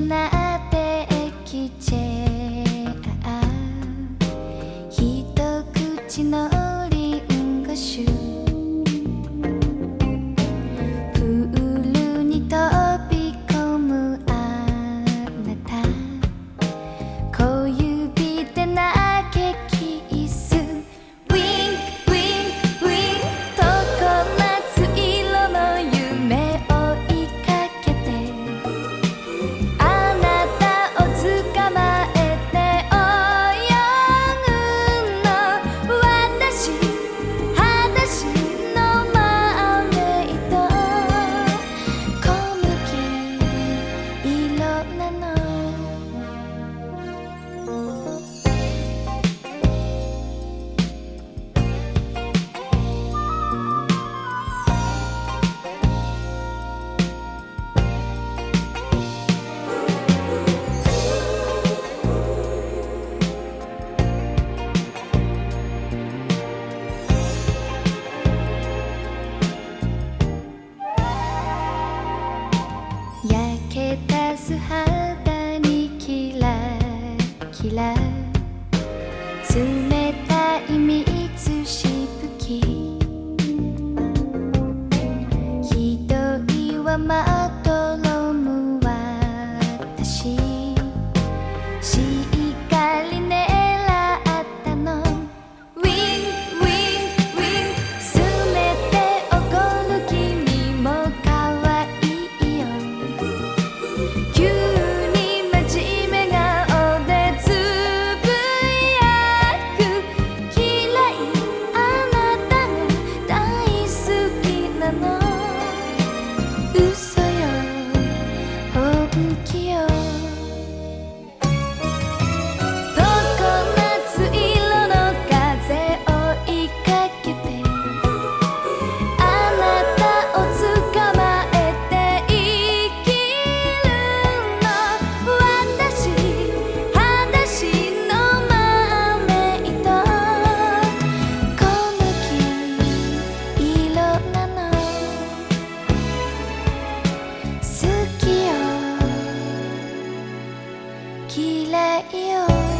나한테 기재 아, 히토 쿠치 노린 것슈 綺麗よ。